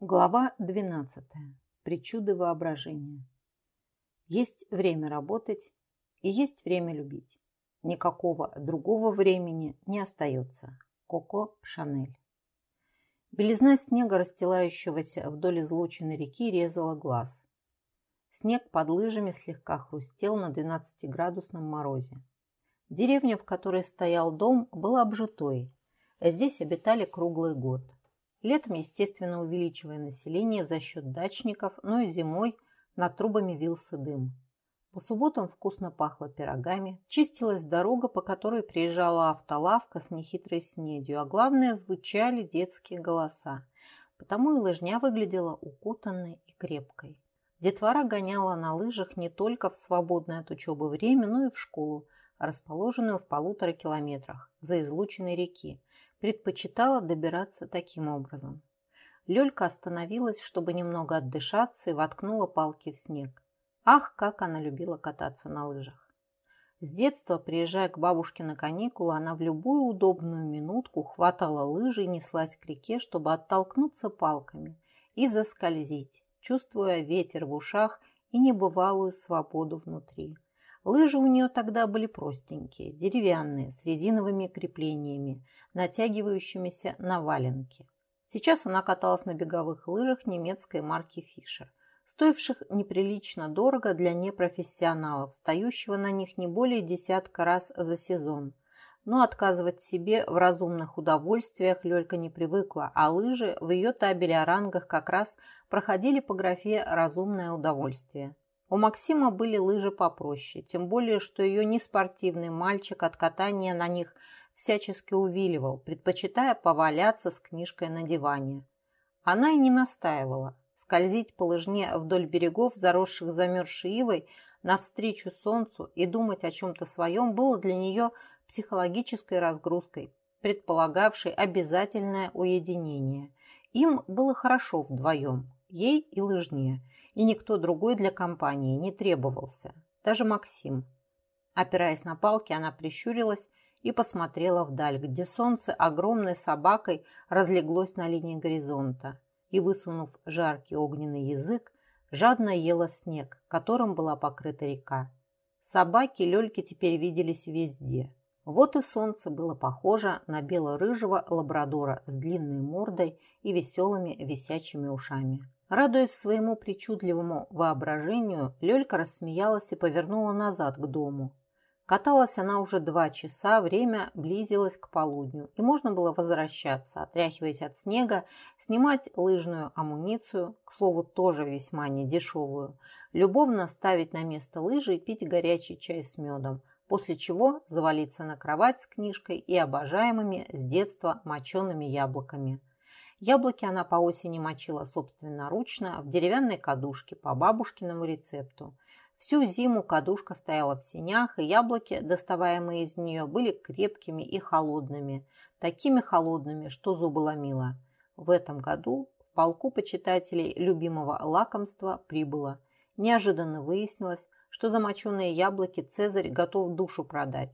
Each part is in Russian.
Глава 12. Причуды воображения. Есть время работать и есть время любить. Никакого другого времени не остается. Коко Шанель. Белизна снега, расстилающегося вдоль излученной реки, резала глаз. Снег под лыжами слегка хрустел на 12-градусном морозе. Деревня, в которой стоял дом, была обжитой. Здесь обитали круглый год – Летом, естественно, увеличивая население за счет дачников, но и зимой над трубами вился дым. По субботам вкусно пахло пирогами, чистилась дорога, по которой приезжала автолавка с нехитрой снедью, а главное, звучали детские голоса. Потому и лыжня выглядела укутанной и крепкой. Детвора гоняла на лыжах не только в свободное от учебы время, но и в школу, расположенную в полутора километрах за излученной реки, предпочитала добираться таким образом. Лёлька остановилась, чтобы немного отдышаться и воткнула палки в снег. Ах, как она любила кататься на лыжах! С детства, приезжая к бабушке на каникулы, она в любую удобную минутку хватала лыжи и неслась к реке, чтобы оттолкнуться палками и заскользить, чувствуя ветер в ушах и небывалую свободу внутри. Лыжи у нее тогда были простенькие, деревянные, с резиновыми креплениями, натягивающимися на валенки. Сейчас она каталась на беговых лыжах немецкой марки «Фишер», стоивших неприлично дорого для непрофессионалов, встающего на них не более десятка раз за сезон. Но отказывать себе в разумных удовольствиях Лёлька не привыкла, а лыжи в ее табеле о рангах как раз проходили по графе «разумное удовольствие». У Максима были лыжи попроще, тем более, что ее неспортивный мальчик от катания на них всячески увиливал, предпочитая поваляться с книжкой на диване. Она и не настаивала. Скользить по лыжне вдоль берегов, заросших замерзшей ивой, навстречу солнцу и думать о чем-то своем было для нее психологической разгрузкой, предполагавшей обязательное уединение. Им было хорошо вдвоем, ей и лыжне – и никто другой для компании не требовался, даже Максим. Опираясь на палки, она прищурилась и посмотрела вдаль, где солнце огромной собакой разлеглось на линии горизонта и, высунув жаркий огненный язык, жадно ела снег, которым была покрыта река. Собаки Лёльки теперь виделись везде. Вот и солнце было похоже на бело-рыжего лабрадора с длинной мордой и веселыми висячими ушами. Радуясь своему причудливому воображению, Лёлька рассмеялась и повернула назад к дому. Каталась она уже два часа, время близилось к полудню, и можно было возвращаться, отряхиваясь от снега, снимать лыжную амуницию, к слову, тоже весьма недешевую, любовно ставить на место лыжи и пить горячий чай с медом, после чего завалиться на кровать с книжкой и обожаемыми с детства мочеными яблоками – Яблоки она по осени мочила собственноручно в деревянной кадушке по бабушкиному рецепту. Всю зиму кадушка стояла в сенях, и яблоки, доставаемые из нее, были крепкими и холодными, такими холодными, что зубы ломило. В этом году в полку почитателей любимого лакомства прибыло. Неожиданно выяснилось, что замоченные яблоки Цезарь готов душу продать.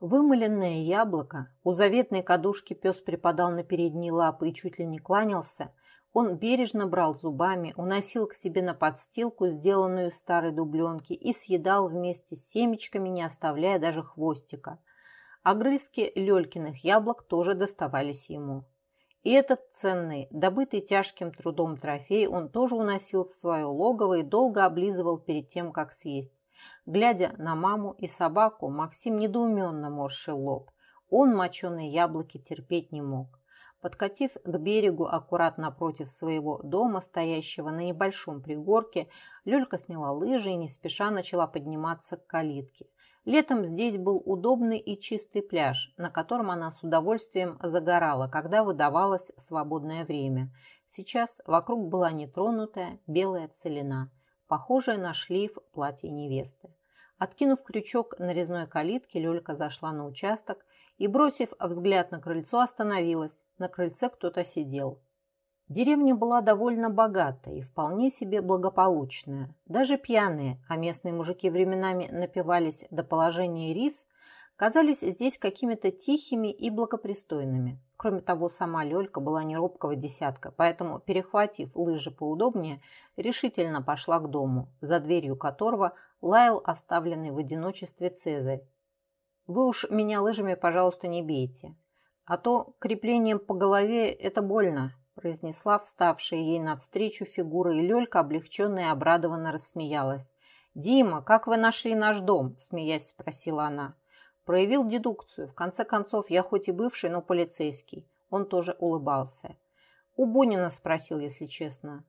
Вымыленное яблоко, у заветной кадушки пес припадал на передние лапы и чуть ли не кланялся, он бережно брал зубами, уносил к себе на подстилку, сделанную из старой дубленки, и съедал вместе с семечками, не оставляя даже хвостика. Огрызки Лёлькиных яблок тоже доставались ему. И этот ценный, добытый тяжким трудом трофей он тоже уносил в свое логово и долго облизывал перед тем, как съесть. Глядя на маму и собаку, Максим недоуменно морщил лоб. Он моченые яблоки терпеть не мог. Подкатив к берегу аккуратно напротив своего дома, стоящего на небольшом пригорке, Лёлька сняла лыжи и не спеша начала подниматься к калитке. Летом здесь был удобный и чистый пляж, на котором она с удовольствием загорала, когда выдавалось свободное время. Сейчас вокруг была нетронутая белая целина – похожее на шлейф платья невесты. Откинув крючок нарезной калитки, Лёлька зашла на участок и, бросив взгляд на крыльцо, остановилась. На крыльце кто-то сидел. Деревня была довольно богатая и вполне себе благополучная. Даже пьяные, а местные мужики временами напивались до положения рис, казались здесь какими-то тихими и благопристойными. Кроме того, сама Лёлька была не робкого десятка, поэтому, перехватив лыжи поудобнее, решительно пошла к дому, за дверью которого лаял оставленный в одиночестве Цезарь. «Вы уж меня лыжами, пожалуйста, не бейте, а то креплением по голове это больно», произнесла вставшая ей навстречу фигура, и Лёлька, облегченная и обрадованно рассмеялась. «Дима, как вы нашли наш дом?» – смеясь спросила она. Проявил дедукцию. В конце концов, я хоть и бывший, но полицейский. Он тоже улыбался. У Бунина спросил, если честно.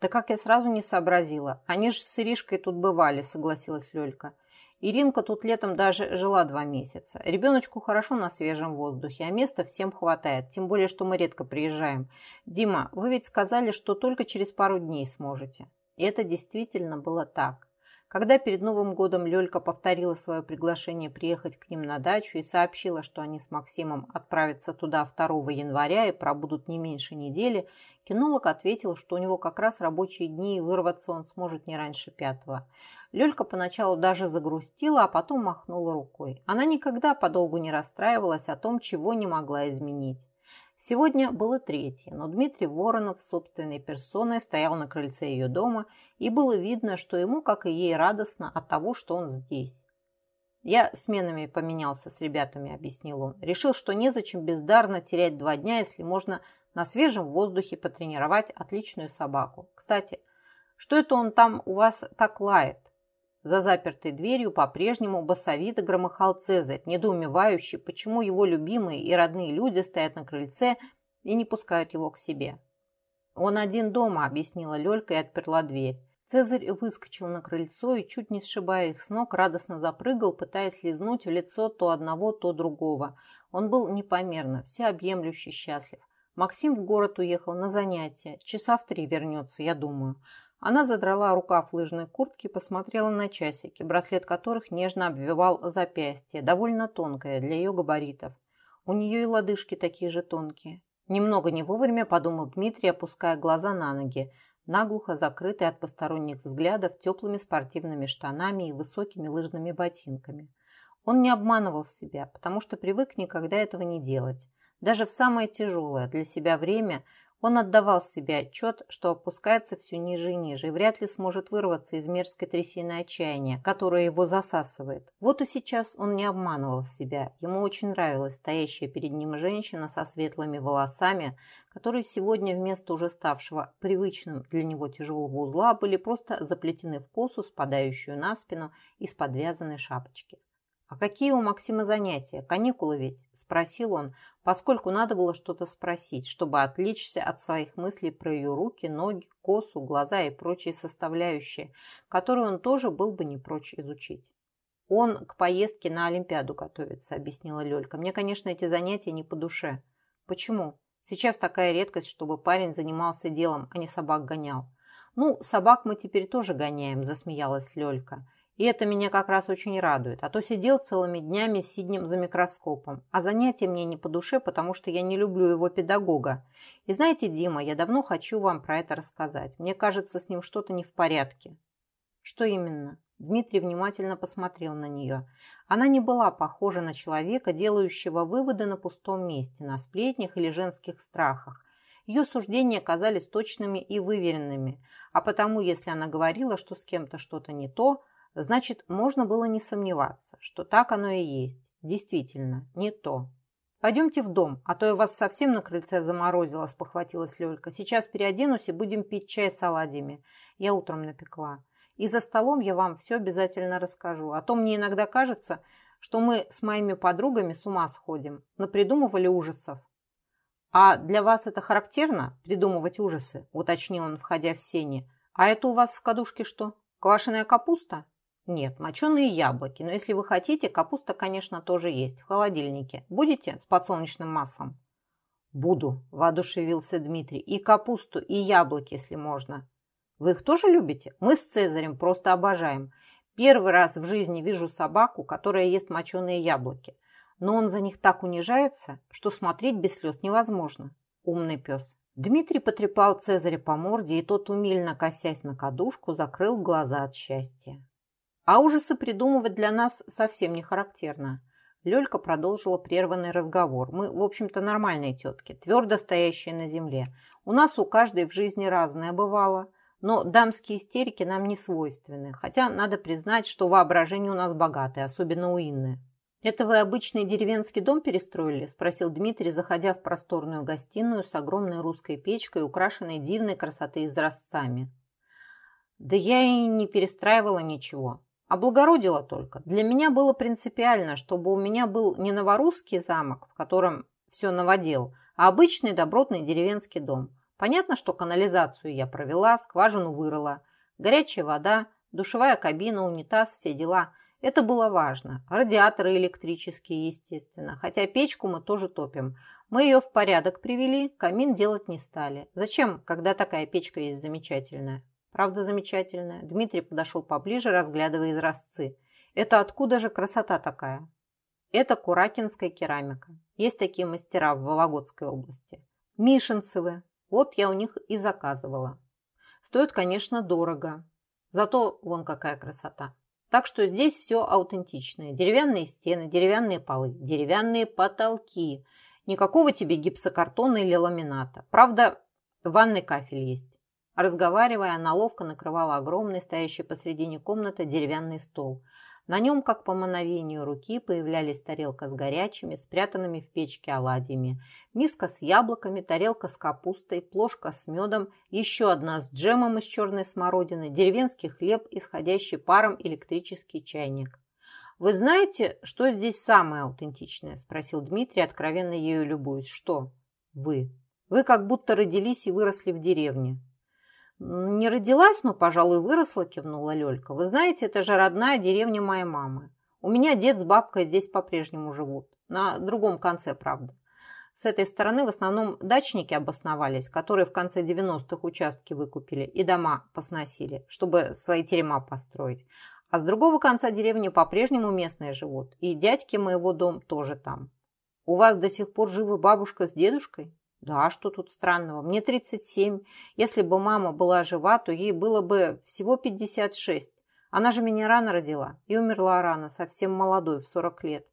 Да как я сразу не сообразила. Они же с Иришкой тут бывали, согласилась Лёлька. Иринка тут летом даже жила два месяца. Ребеночку хорошо на свежем воздухе, а места всем хватает, тем более, что мы редко приезжаем. Дима, вы ведь сказали, что только через пару дней сможете. И это действительно было так. Когда перед Новым годом Лёлька повторила свое приглашение приехать к ним на дачу и сообщила, что они с Максимом отправятся туда 2 января и пробудут не меньше недели, кинолог ответил, что у него как раз рабочие дни и вырваться он сможет не раньше пятого. Лёлька поначалу даже загрустила, а потом махнула рукой. Она никогда подолгу не расстраивалась о том, чего не могла изменить. Сегодня было третье, но Дмитрий Воронов собственной персоной стоял на крыльце ее дома, и было видно, что ему, как и ей, радостно от того, что он здесь. «Я сменами поменялся с ребятами», — объяснил он. «Решил, что незачем бездарно терять два дня, если можно на свежем воздухе потренировать отличную собаку. Кстати, что это он там у вас так лает?» За запертой дверью по-прежнему басовито громыхал Цезарь, недоумевающий, почему его любимые и родные люди стоят на крыльце и не пускают его к себе. «Он один дома», — объяснила Лёлька и отперла дверь. Цезарь выскочил на крыльцо и, чуть не сшибая их с ног, радостно запрыгал, пытаясь лизнуть в лицо то одного, то другого. Он был непомерно, всеобъемлюще счастлив. Максим в город уехал на занятия. Часа в три вернется, я думаю. Она задрала рукав лыжной куртки и посмотрела на часики, браслет которых нежно обвивал запястье, довольно тонкое для ее габаритов. У нее и лодыжки такие же тонкие. Немного не вовремя подумал Дмитрий, опуская глаза на ноги, наглухо закрытые от посторонних взглядов теплыми спортивными штанами и высокими лыжными ботинками. Он не обманывал себя, потому что привык никогда этого не делать. Даже в самое тяжелое для себя время он отдавал себе отчет, что опускается все ниже и ниже, и вряд ли сможет вырваться из мерзкой трясины отчаяния, которая его засасывает. Вот и сейчас он не обманывал себя. Ему очень нравилась стоящая перед ним женщина со светлыми волосами, которые сегодня вместо уже ставшего привычным для него тяжелого узла были просто заплетены в косу, спадающую на спину из подвязанной шапочки. «А какие у Максима занятия? Каникулы ведь?» – спросил он, поскольку надо было что-то спросить, чтобы отвлечься от своих мыслей про ее руки, ноги, косу, глаза и прочие составляющие, которые он тоже был бы не прочь изучить. «Он к поездке на Олимпиаду готовится», – объяснила Лёлька. «Мне, конечно, эти занятия не по душе». «Почему? Сейчас такая редкость, чтобы парень занимался делом, а не собак гонял». «Ну, собак мы теперь тоже гоняем», – засмеялась Лёлька. И это меня как раз очень радует, а то сидел целыми днями с Сиднем за микроскопом. А занятие мне не по душе, потому что я не люблю его педагога. И знаете, Дима, я давно хочу вам про это рассказать. Мне кажется, с ним что-то не в порядке. Что именно? Дмитрий внимательно посмотрел на нее. Она не была похожа на человека, делающего выводы на пустом месте, на сплетнях или женских страхах. Ее суждения казались точными и выверенными, а потому, если она говорила, что с кем-то что-то не то, Значит, можно было не сомневаться, что так оно и есть. Действительно, не то. «Пойдемте в дом, а то я вас совсем на крыльце заморозила», – спохватилась Лёлька. «Сейчас переоденусь и будем пить чай с оладьями. Я утром напекла. И за столом я вам все обязательно расскажу. А то мне иногда кажется, что мы с моими подругами с ума сходим, напридумывали ужасов. «А для вас это характерно, придумывать ужасы?» – уточнил он, входя в сени. «А это у вас в кадушке что? Квашеная капуста?» Нет, моченые яблоки. Но если вы хотите, капуста, конечно, тоже есть. В холодильнике. Будете с подсолнечным маслом? Буду, воодушевился Дмитрий. И капусту, и яблоки, если можно. Вы их тоже любите? Мы с Цезарем просто обожаем. Первый раз в жизни вижу собаку, которая ест моченые яблоки. Но он за них так унижается, что смотреть без слез невозможно. Умный пес. Дмитрий потрепал Цезаря по морде, и тот, умильно косясь на кадушку, закрыл глаза от счастья. А ужасы придумывать для нас совсем не характерно. Лёлька продолжила прерванный разговор. Мы, в общем-то, нормальные тетки, твердо стоящие на земле. У нас у каждой в жизни разное бывало, но дамские истерики нам не свойственны. Хотя надо признать, что воображение у нас богатое, особенно у Инны. «Это вы обычный деревенский дом перестроили?» – спросил Дмитрий, заходя в просторную гостиную с огромной русской печкой, украшенной дивной красоты изразцами. «Да я и не перестраивала ничего. Облагородила только. Для меня было принципиально, чтобы у меня был не новорусский замок, в котором все новодел, а обычный добротный деревенский дом. Понятно, что канализацию я провела, скважину вырыла. Горячая вода, душевая кабина, унитаз, все дела. Это было важно. Радиаторы электрические, естественно. Хотя печку мы тоже топим. Мы ее в порядок привели, камин делать не стали. Зачем, когда такая печка есть замечательная? Правда замечательная. Дмитрий подошел поближе, разглядывая изразцы. Это откуда же красота такая? Это куракинская керамика. Есть такие мастера в Вологодской области. Мишенцевы. Вот я у них и заказывала. Стоит, конечно, дорого. Зато вон какая красота. Так что здесь все аутентичное. Деревянные стены, деревянные полы, деревянные потолки. Никакого тебе гипсокартона или ламината. Правда, ванный кафель есть. Разговаривая, она ловко накрывала огромный, стоящий посредине комнаты, деревянный стол. На нем, как по мановению руки, появлялись тарелка с горячими, спрятанными в печке оладьями, миска с яблоками, тарелка с капустой, плошка с медом, еще одна с джемом из черной смородины, деревенский хлеб, исходящий паром электрический чайник. «Вы знаете, что здесь самое аутентичное?» – спросил Дмитрий, откровенно ею любуясь. «Что?» «Вы. Вы как будто родились и выросли в деревне. «Не родилась, но, пожалуй, выросла», – кивнула Лёлька. «Вы знаете, это же родная деревня моей мамы. У меня дед с бабкой здесь по-прежнему живут. На другом конце, правда. С этой стороны в основном дачники обосновались, которые в конце 90-х участки выкупили и дома посносили, чтобы свои терема построить. А с другого конца деревни по-прежнему местные живут, и дядьки моего дом тоже там. У вас до сих пор живы бабушка с дедушкой? Да, что тут странного? Мне 37. Если бы мама была жива, то ей было бы всего 56. Она же меня рано родила и умерла рано, совсем молодой, в 40 лет.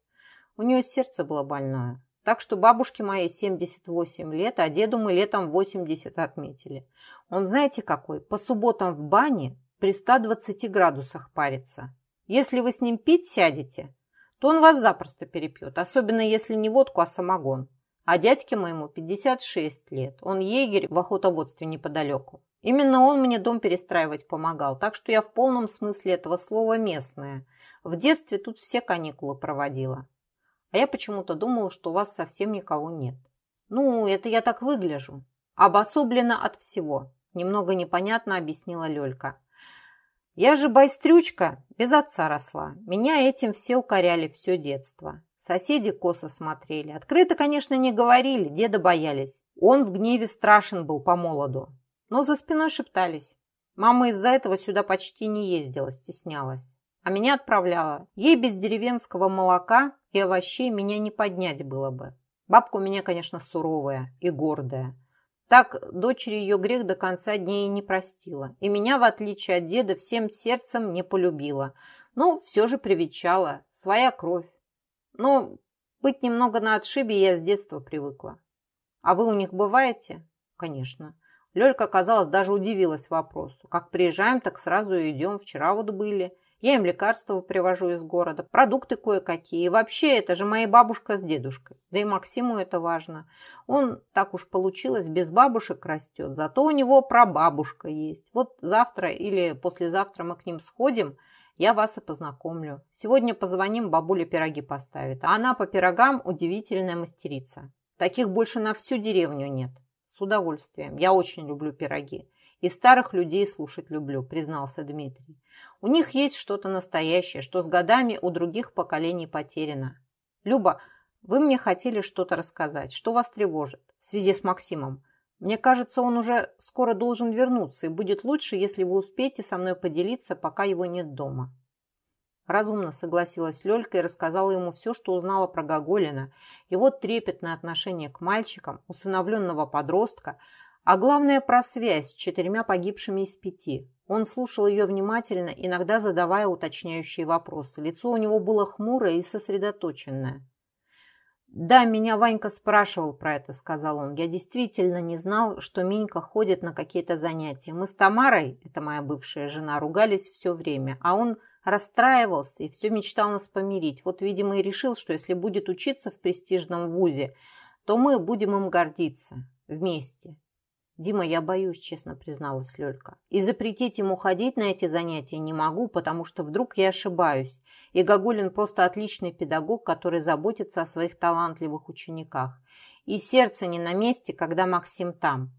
У нее сердце было больное. Так что бабушке моей 78 лет, а деду мы летом 80 отметили. Он знаете какой? По субботам в бане при 120 градусах парится. Если вы с ним пить сядете, то он вас запросто перепьет, особенно если не водку, а самогон. А дядьке моему 56 лет. Он егерь в охотоводстве неподалеку. Именно он мне дом перестраивать помогал, так что я в полном смысле этого слова местная. В детстве тут все каникулы проводила. А я почему-то думала, что у вас совсем никого нет. Ну, это я так выгляжу. Обособлена от всего. Немного непонятно объяснила Лёлька. Я же байстрючка, без отца росла. Меня этим все укоряли все детство. Соседи косо смотрели. Открыто, конечно, не говорили, деда боялись. Он в гневе страшен был по молоду. Но за спиной шептались. Мама из-за этого сюда почти не ездила, стеснялась. А меня отправляла. Ей без деревенского молока и овощей меня не поднять было бы. Бабка у меня, конечно, суровая и гордая. Так дочери ее грех до конца дней не простила. И меня, в отличие от деда, всем сердцем не полюбила. Но все же привечала. Своя кровь. Но быть немного на отшибе я с детства привыкла. А вы у них бываете? Конечно. Лёлька, казалось, даже удивилась вопросу. Как приезжаем, так сразу и идем. Вчера вот были. Я им лекарства привожу из города, продукты кое-какие. И вообще, это же моя бабушка с дедушкой. Да и Максиму это важно. Он, так уж получилось, без бабушек растет. Зато у него прабабушка есть. Вот завтра или послезавтра мы к ним сходим – я вас и познакомлю. Сегодня позвоним, бабуля пироги поставит. А она по пирогам удивительная мастерица. Таких больше на всю деревню нет. С удовольствием. Я очень люблю пироги. И старых людей слушать люблю, признался Дмитрий. У них есть что-то настоящее, что с годами у других поколений потеряно. Люба, вы мне хотели что-то рассказать. Что вас тревожит в связи с Максимом? Мне кажется, он уже скоро должен вернуться, и будет лучше, если вы успеете со мной поделиться, пока его нет дома». Разумно согласилась Лёлька и рассказала ему все, что узнала про Гоголина, его трепетное отношение к мальчикам, усыновленного подростка, а главное про связь с четырьмя погибшими из пяти. Он слушал ее внимательно, иногда задавая уточняющие вопросы. Лицо у него было хмурое и сосредоточенное. «Да, меня Ванька спрашивал про это», — сказал он. «Я действительно не знал, что Минька ходит на какие-то занятия. Мы с Тамарой, это моя бывшая жена, ругались все время, а он расстраивался и все мечтал нас помирить. Вот, видимо, и решил, что если будет учиться в престижном вузе, то мы будем им гордиться вместе. «Дима, я боюсь», – честно призналась Лёлька. «И запретить ему ходить на эти занятия не могу, потому что вдруг я ошибаюсь. И Гагулин просто отличный педагог, который заботится о своих талантливых учениках. И сердце не на месте, когда Максим там.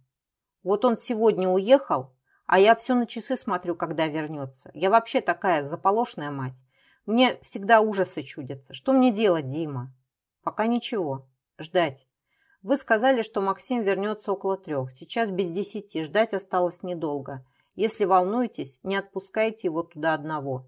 Вот он сегодня уехал, а я все на часы смотрю, когда вернется. Я вообще такая заполошная мать. Мне всегда ужасы чудятся. Что мне делать, Дима?» «Пока ничего. Ждать». Вы сказали, что Максим вернется около трех. Сейчас без десяти. Ждать осталось недолго. Если волнуетесь, не отпускайте его туда одного.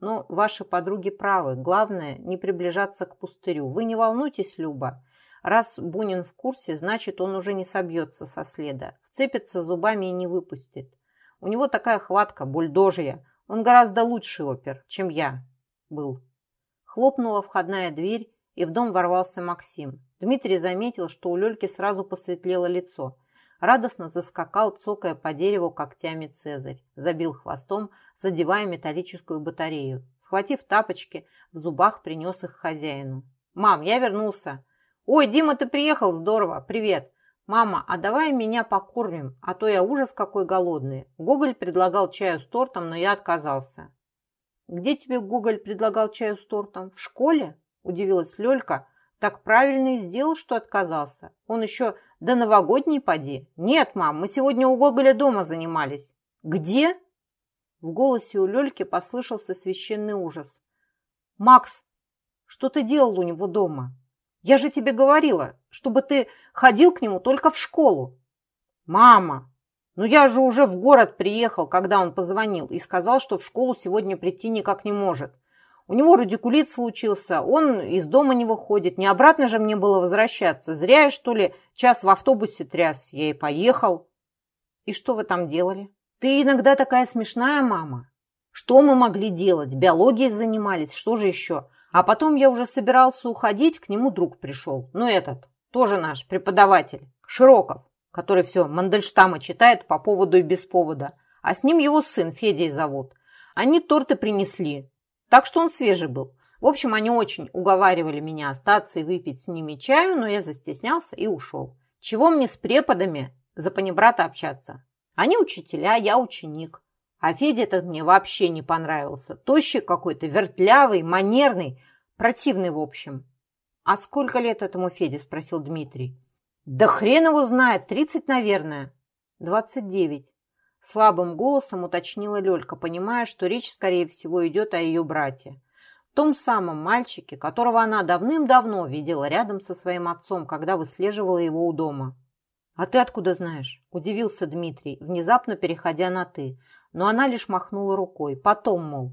Но ваши подруги правы. Главное, не приближаться к пустырю. Вы не волнуйтесь, Люба. Раз Бунин в курсе, значит, он уже не собьется со следа. Вцепится зубами и не выпустит. У него такая хватка, бульдожья. Он гораздо лучший опер, чем я был. Хлопнула входная дверь, и в дом ворвался Максим. Дмитрий заметил, что у Лёльки сразу посветлело лицо. Радостно заскакал, цокая по дереву когтями Цезарь. Забил хвостом, задевая металлическую батарею. Схватив тапочки, в зубах принес их хозяину. «Мам, я вернулся!» «Ой, Дима, ты приехал! Здорово! Привет!» «Мама, а давай меня покормим, а то я ужас какой голодный!» Гоголь предлагал чаю с тортом, но я отказался. «Где тебе Гоголь предлагал чаю с тортом? В школе?» – удивилась Лёлька, так правильно и сделал, что отказался. Он еще до новогодней поди. Нет, мам, мы сегодня у Гоголя дома занимались. Где? В голосе у Лёльки послышался священный ужас. Макс, что ты делал у него дома? Я же тебе говорила, чтобы ты ходил к нему только в школу. Мама, ну я же уже в город приехал, когда он позвонил и сказал, что в школу сегодня прийти никак не может. У него радикулит случился, он из дома не выходит. Не обратно же мне было возвращаться. Зря я, что ли, час в автобусе тряс. Я и поехал. И что вы там делали? Ты иногда такая смешная, мама. Что мы могли делать? Биологией занимались, что же еще? А потом я уже собирался уходить, к нему друг пришел. Ну, этот, тоже наш преподаватель, Широков, который все Мандельштама читает по поводу и без повода. А с ним его сын, Федей зовут. Они торты принесли. Так что он свежий был. В общем, они очень уговаривали меня остаться и выпить с ними чаю, но я застеснялся и ушел. Чего мне с преподами за панибрата общаться? Они учителя, я ученик. А Федя этот мне вообще не понравился. Тощий какой-то, вертлявый, манерный, противный в общем. «А сколько лет этому Феде?» – спросил Дмитрий. «Да хрен его знает, тридцать, наверное». «Двадцать девять». Слабым голосом уточнила Лёлька, понимая, что речь, скорее всего, идет о ее брате. Том самом мальчике, которого она давным-давно видела рядом со своим отцом, когда выслеживала его у дома. «А ты откуда знаешь?» – удивился Дмитрий, внезапно переходя на «ты». Но она лишь махнула рукой. Потом, мол.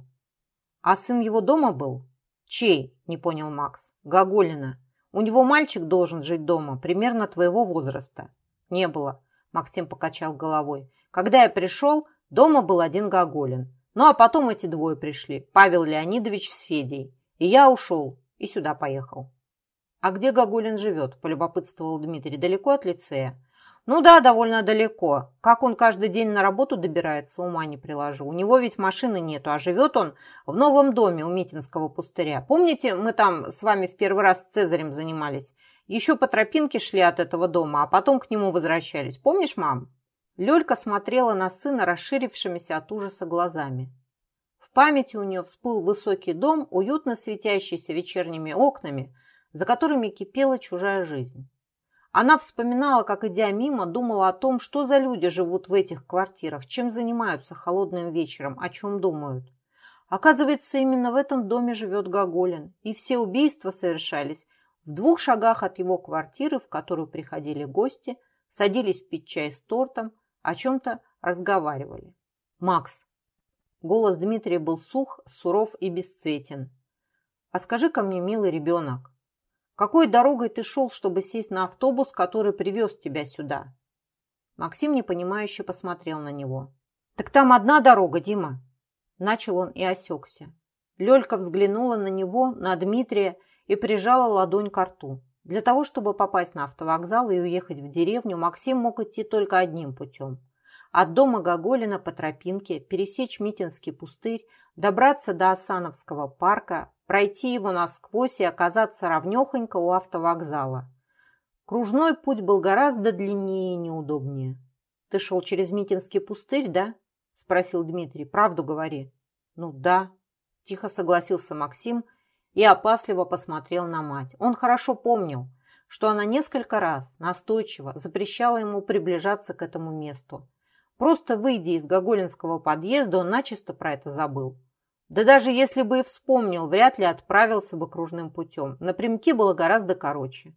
«А сын его дома был?» «Чей?» – не понял Макс. «Гоголина. У него мальчик должен жить дома, примерно твоего возраста». «Не было», – Максим покачал головой. Когда я пришел, дома был один Гоголин. Ну а потом эти двое пришли, Павел Леонидович с Федей. И я ушел, и сюда поехал. «А где Гоголин живет?» – полюбопытствовал Дмитрий. «Далеко от лицея?» «Ну да, довольно далеко. Как он каждый день на работу добирается, ума не приложу. У него ведь машины нету, а живет он в новом доме у Митинского пустыря. Помните, мы там с вами в первый раз с Цезарем занимались? Еще по тропинке шли от этого дома, а потом к нему возвращались. Помнишь, мам?» Лёлька смотрела на сына расширившимися от ужаса глазами. В памяти у нее всплыл высокий дом, уютно светящийся вечерними окнами, за которыми кипела чужая жизнь. Она вспоминала, как, идя мимо, думала о том, что за люди живут в этих квартирах, чем занимаются холодным вечером, о чем думают. Оказывается, именно в этом доме живет Гоголин, и все убийства совершались в двух шагах от его квартиры, в которую приходили гости, садились пить чай с тортом, о чем-то разговаривали. «Макс!» Голос Дмитрия был сух, суров и бесцветен. «А скажи-ка мне, милый ребенок, какой дорогой ты шел, чтобы сесть на автобус, который привез тебя сюда?» Максим непонимающе посмотрел на него. Так там одна дорога, Дима. Начал он и осекся. Лёлька взглянула на него, на Дмитрия и прижала ладонь к рту. Для того, чтобы попасть на автовокзал и уехать в деревню, Максим мог идти только одним путем. От дома Гоголина по тропинке, пересечь Митинский пустырь, добраться до Осановского парка, пройти его насквозь и оказаться ровнёхонько у автовокзала. Кружной путь был гораздо длиннее и неудобнее. «Ты шел через Митинский пустырь, да?» – спросил Дмитрий. «Правду говори». «Ну да», – тихо согласился Максим и опасливо посмотрел на мать. Он хорошо помнил, что она несколько раз настойчиво запрещала ему приближаться к этому месту. Просто выйдя из Гоголинского подъезда, он начисто про это забыл. Да даже если бы и вспомнил, вряд ли отправился бы кружным путем. Напрямки было гораздо короче.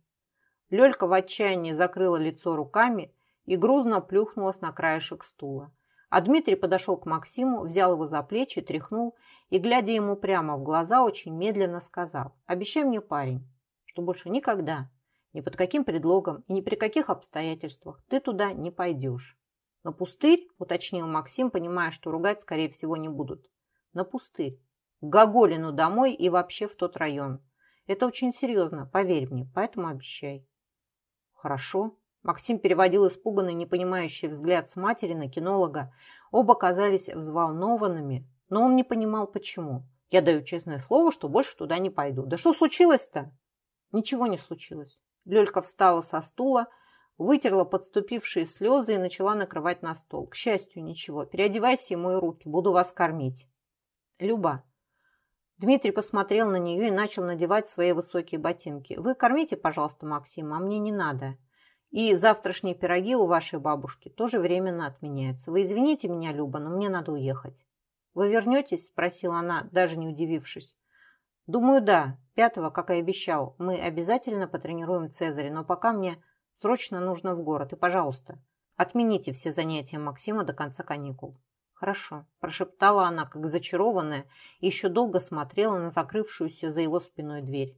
Лёлька в отчаянии закрыла лицо руками и грузно плюхнулась на краешек стула. А Дмитрий подошел к Максиму, взял его за плечи, тряхнул и, глядя ему прямо в глаза, очень медленно сказал «Обещай мне, парень, что больше никогда, ни под каким предлогом и ни при каких обстоятельствах ты туда не пойдешь». «На пустырь?» – уточнил Максим, понимая, что ругать, скорее всего, не будут. «На пустырь. К Гоголину домой и вообще в тот район. Это очень серьезно, поверь мне, поэтому обещай». «Хорошо», Максим переводил испуганный, непонимающий взгляд с матери на кинолога. Оба казались взволнованными, но он не понимал, почему. Я даю честное слово, что больше туда не пойду. Да что случилось-то? Ничего не случилось. Лёлька встала со стула, вытерла подступившие слезы и начала накрывать на стол. К счастью, ничего. Переодевайся и мой руки, буду вас кормить. Люба. Дмитрий посмотрел на нее и начал надевать свои высокие ботинки. Вы кормите, пожалуйста, Максима, а мне не надо. И завтрашние пироги у вашей бабушки тоже временно отменяются. Вы извините меня, Люба, но мне надо уехать. Вы вернетесь? Спросила она, даже не удивившись. Думаю, да. Пятого, как и обещал, мы обязательно потренируем Цезаря, но пока мне срочно нужно в город. И, пожалуйста, отмените все занятия Максима до конца каникул. Хорошо, прошептала она, как зачарованная, и еще долго смотрела на закрывшуюся за его спиной дверь.